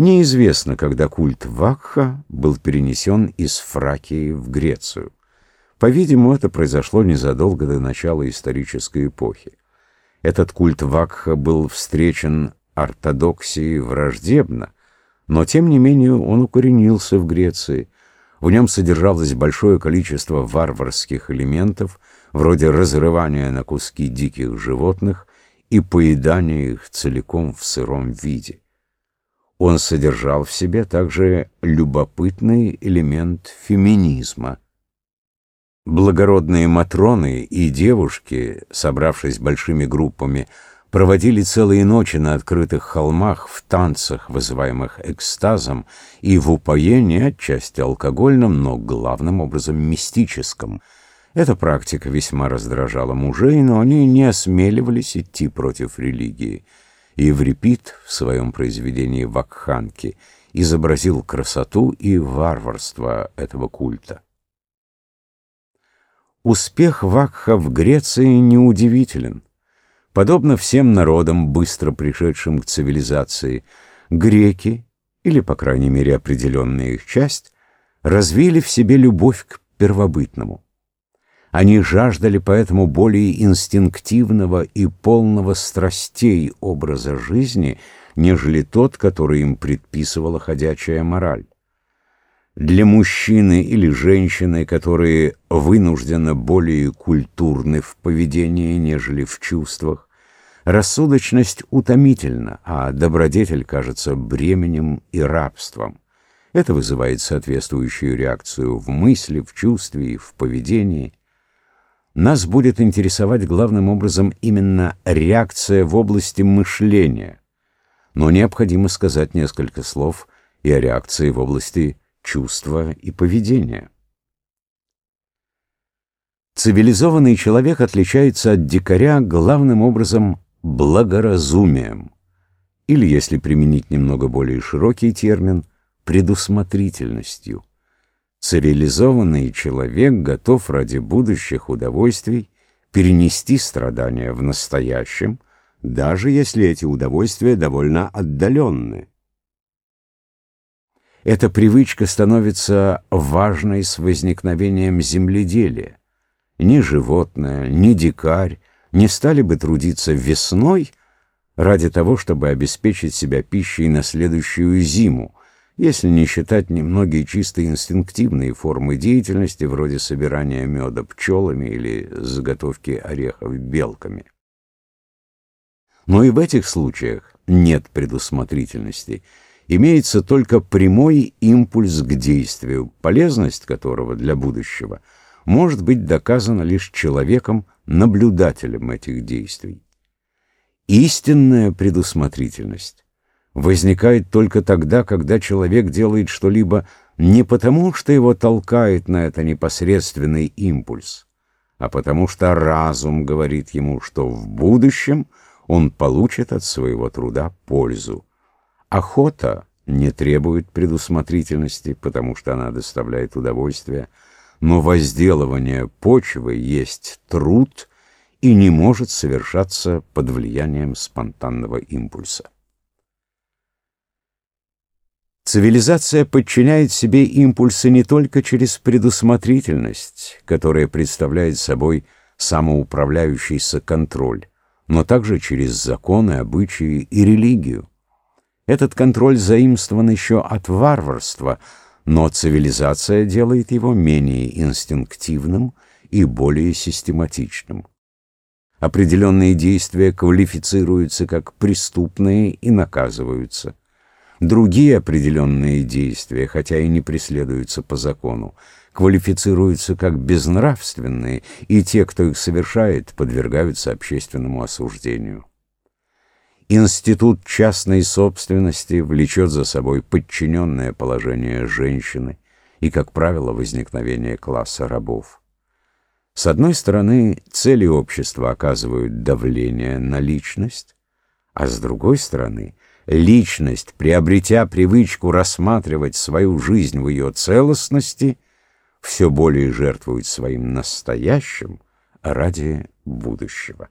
Неизвестно, когда культ Вакха был перенесен из Фракии в Грецию. По-видимому, это произошло незадолго до начала исторической эпохи. Этот культ Вакха был встречен ортодоксией враждебно, но тем не менее он укоренился в Греции. В нем содержалось большое количество варварских элементов, вроде разрывания на куски диких животных и поедания их целиком в сыром виде. Он содержал в себе также любопытный элемент феминизма. Благородные матроны и девушки, собравшись большими группами, проводили целые ночи на открытых холмах в танцах, вызываемых экстазом, и в упоении, отчасти алкогольном, но главным образом мистическом. Эта практика весьма раздражала мужей, но они не осмеливались идти против религии. Еврипид в своем произведении «Вакханки» изобразил красоту и варварство этого культа. Успех Вакха в Греции неудивителен. Подобно всем народам, быстро пришедшим к цивилизации, греки, или, по крайней мере, определенная их часть, развили в себе любовь к первобытному. Они жаждали поэтому более инстинктивного и полного страстей образа жизни, нежели тот, который им предписывала ходячая мораль. Для мужчины или женщины, которые вынужденно более культурны в поведении, нежели в чувствах, рассудочность утомительна, а добродетель кажется бременем и рабством. Это вызывает соответствующую реакцию в мысли, в чувстве и в поведении – нас будет интересовать главным образом именно реакция в области мышления, но необходимо сказать несколько слов и о реакции в области чувства и поведения. Цивилизованный человек отличается от дикаря главным образом благоразумием, или, если применить немного более широкий термин, предусмотрительностью. Цивилизованный человек готов ради будущих удовольствий перенести страдания в настоящем, даже если эти удовольствия довольно отдаленны. Эта привычка становится важной с возникновением земледелия. Ни животное, ни дикарь не стали бы трудиться весной ради того, чтобы обеспечить себя пищей на следующую зиму, если не считать немногие чисто инстинктивные формы деятельности, вроде собирания меда пчелами или заготовки орехов белками. Но и в этих случаях нет предусмотрительности. Имеется только прямой импульс к действию, полезность которого для будущего может быть доказана лишь человеком, наблюдателем этих действий. Истинная предусмотрительность возникает только тогда, когда человек делает что-либо не потому, что его толкает на это непосредственный импульс, а потому что разум говорит ему, что в будущем он получит от своего труда пользу. Охота не требует предусмотрительности, потому что она доставляет удовольствие, но возделывание почвы есть труд и не может совершаться под влиянием спонтанного импульса. Цивилизация подчиняет себе импульсы не только через предусмотрительность, которая представляет собой самоуправляющийся контроль, но также через законы, обычаи и религию. Этот контроль заимствован еще от варварства, но цивилизация делает его менее инстинктивным и более систематичным. Определенные действия квалифицируются как преступные и наказываются. Другие определенные действия, хотя и не преследуются по закону, квалифицируются как безнравственные, и те, кто их совершает, подвергаются общественному осуждению. Институт частной собственности влечет за собой подчиненное положение женщины и, как правило, возникновение класса рабов. С одной стороны, цели общества оказывают давление на личность, а с другой стороны, личность, приобретя привычку рассматривать свою жизнь в ее целостности, все более жертвует своим настоящим ради будущего.